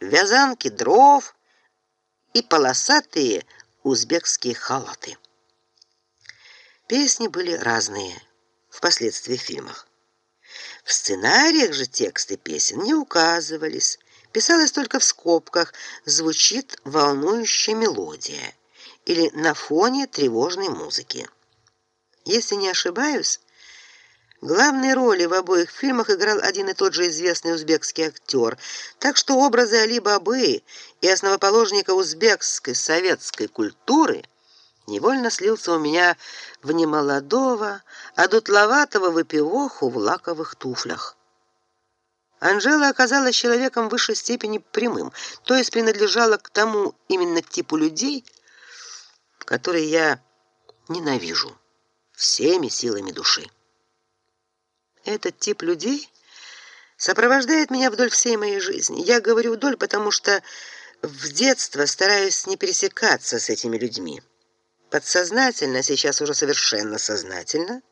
вязанки дров и полосатые узбекские халаты. Песни были разные впоследствии в фильмах. В сценариях же тексты песен не указывались, писалось только в скобках звучит волнующая мелодия или на фоне тревожной музыки. Если не ошибаюсь, главные роли в обоих фильмах играл один и тот же известный узбекский актер, так что образы Али Бабы и основоположника узбекской советской культуры невольно слился у меня в немолодого, одутловатого выпивоху в лаковых туфлях. Анжела оказалась человеком в высшей степени прямым, то есть принадлежала к тому именно типу людей, которые я ненавижу всеми силами души. Этот тип людей сопровождает меня вдоль всей моей жизни. Я говорю вдоль, потому что в детстве стараюсь не пересекаться с этими людьми. Подсознательно, сейчас уже совершенно сознательно,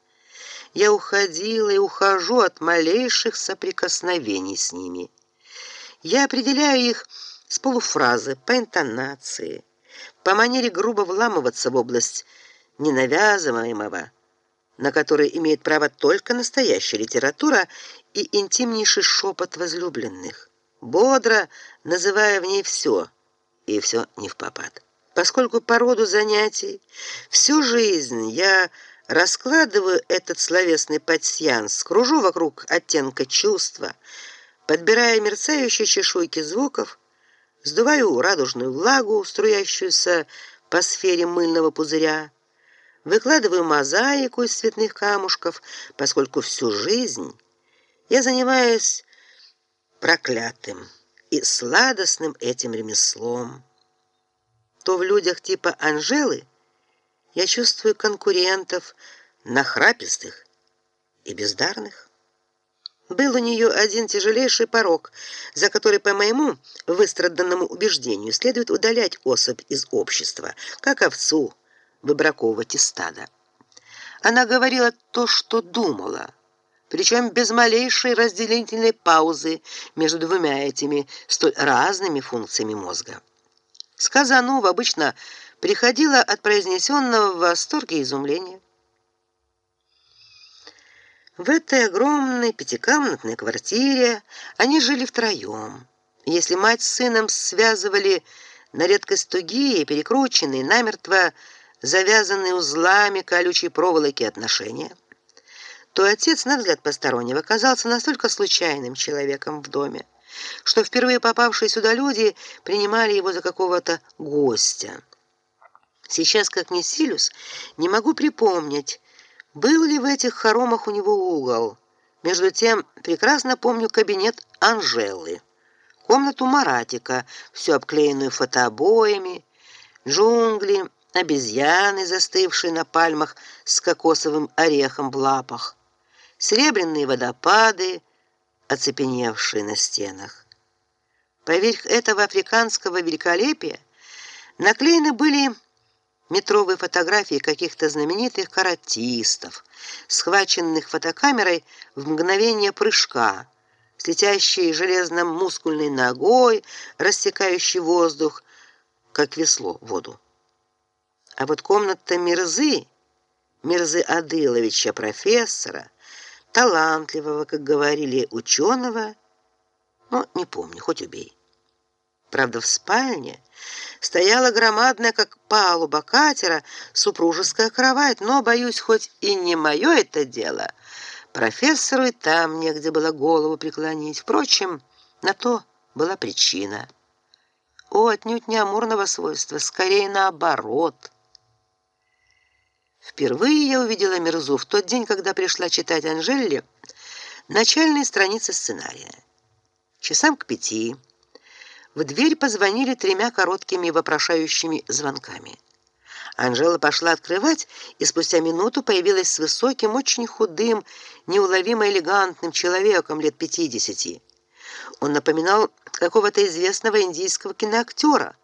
я уходила и ухожу от малейших соприкосновений с ними. Я определяю их с полуфразы, по интонации, по манере грубо вламываться в область ненавязываемого, на который имеет право только настоящая литература и интимнейший шепот возлюбленных, бодро называя в ней все и все не в попад. Поскольку по роду занятий всю жизнь я Раскладываю этот словесный пасьянс, кружу вокруг оттенка чувства, подбирая мерцающие чешуйки звуков, сдуваю радужную влагу, струящуюся по сфере мыльного пузыря, выкладываю мозаику из цветных камушков, поскольку всю жизнь я занимаюсь проклятым и сладостным этим ремеслом. То в людях типа Анжелы я чувствую конкурентов, нахрапистых и бездарных. Был у нее один тяжелейший порок, за который, по моему выстраданному убеждению, следует удалять особь из общества, как овцу выбраковывать из стада. Она говорила то, что думала, причем без малейшей разделительной паузы между двумя этими столь разными функциями мозга. Сказанного обычно приходило от произнесенного в восторге и изумление. В этой огромной пятикомнатной квартире они жили втроем. Если мать с сыном связывали на редкость тугие, перекрученные, намертво завязанные узлами колючей проволоки отношения, то отец, на взгляд постороннего, казался настолько случайным человеком в доме, что впервые попавшие сюда люди принимали его за какого-то гостя. Сейчас, как ни силюсь, не могу припомнить, был ли в этих хоромах у него угол. Между тем, прекрасно помню кабинет Анжелы, комнату Маратика, всю обклеенную фотообоями, джунгли, обезьяны, застывшие на пальмах с кокосовым орехом в лапах, серебряные водопады, оцепеневшие на стенах. Поверх этого африканского великолепия наклеены были метровые фотографии каких-то знаменитых каратистов, схваченных фотокамерой в мгновение прыжка, с летящей железно-мускульной ногой, рассекающей воздух, как весло воду. А вот комната Мирзы, Мирзы Адыловича, профессора, талантливого, как говорили, ученого, ну, не помню, хоть убей. Правда, в спальне стояла громадная, как палуба катера, супружеская кровать, но боюсь, хоть и не мое это дело, профессору и там негде было голову преклонить. Впрочем, на то была причина. О, отнюдь не амурного свойства, скорее наоборот. Впервые я увидела Мирзу в тот день, когда пришла читать Анжелле начальные страницы сценария. Часам к пяти в дверь позвонили тремя короткими вопрошающими звонками. Анжела пошла открывать, и спустя минуту появилась с высоким, очень худым, неуловимо элегантным человеком лет пятидесяти. Он напоминал какого-то известного индийского киноактера,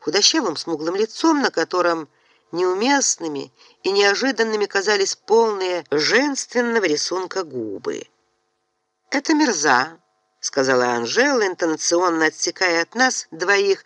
худощавым смуглым лицом, на котором неуместными и неожиданными казались полные женственного рисунка губы. Это Мирза, сказала Анжела, интонационно отсекая от нас двоих